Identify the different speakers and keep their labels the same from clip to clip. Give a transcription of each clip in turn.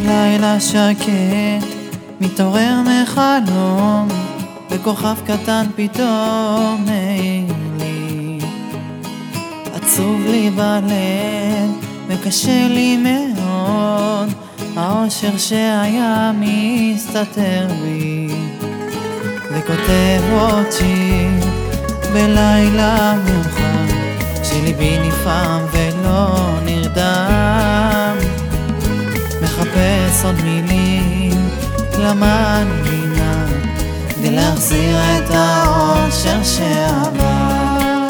Speaker 1: לילה שקט, מתעורר מחלום, וכוכב קטן פתאום מאיר לי. עצוב לי בלב, וקשה לי מאוד, האושר שהיה מסתתר בי. וכותב עוד שיר בלילה מאוחר, כשליבי נפעם ולא נרדם. למנגינה, כדי להחזיר את האושר שעבר.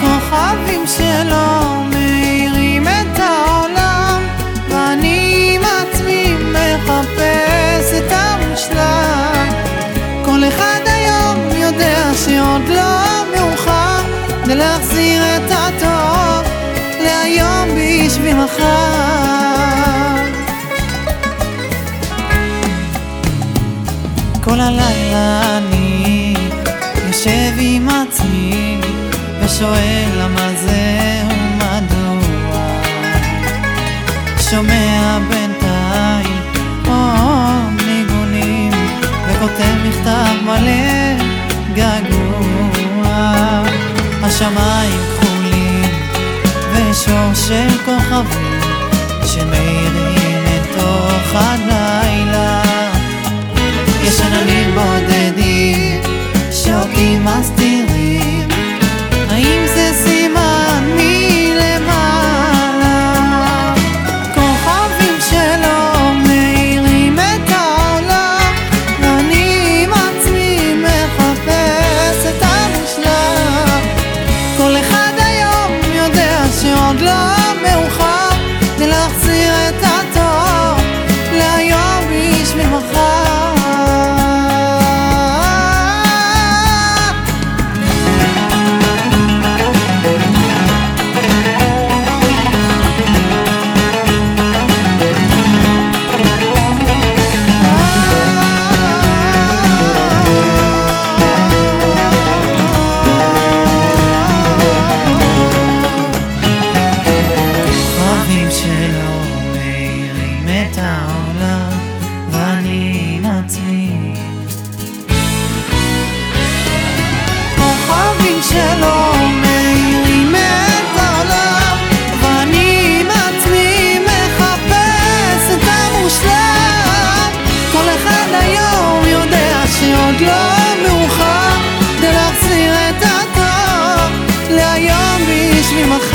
Speaker 1: כוכבים שלא מאירים את העולם, ואני עם עצמי מחפש את המושלם. כל אחד היום יודע שעוד לא מאוחר, כדי להחזיר את הטוב להיום בשביל מחר. כל הלילה אני יושב עם עצמי ושואל למה זה ומדוע. שומע בינתיים עוד ניגונים וכותב מכתב מלא געגוע. השמיים כחולים ושור של כוכבים שמאירים את תוך הלילה הכוכבים שלא מאירים את העולם, ואני עם עצמי. הכוכבים שלו מאירים את העולם, ואני עם עצמי מחפש את המושלם. כל אחד היום יודע שעוד לא מאוחר, כדי להחזיר את הטוב להיום בשביל מחר.